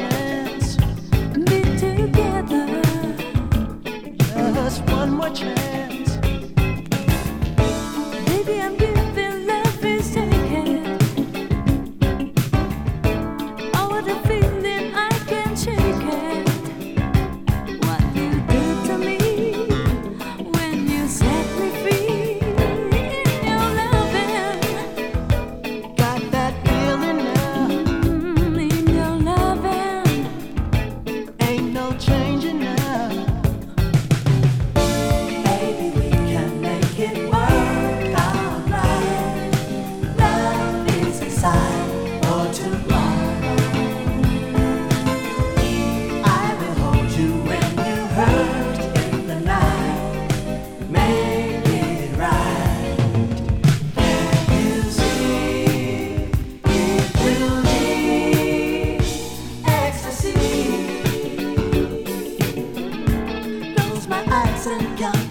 Nation. I and come.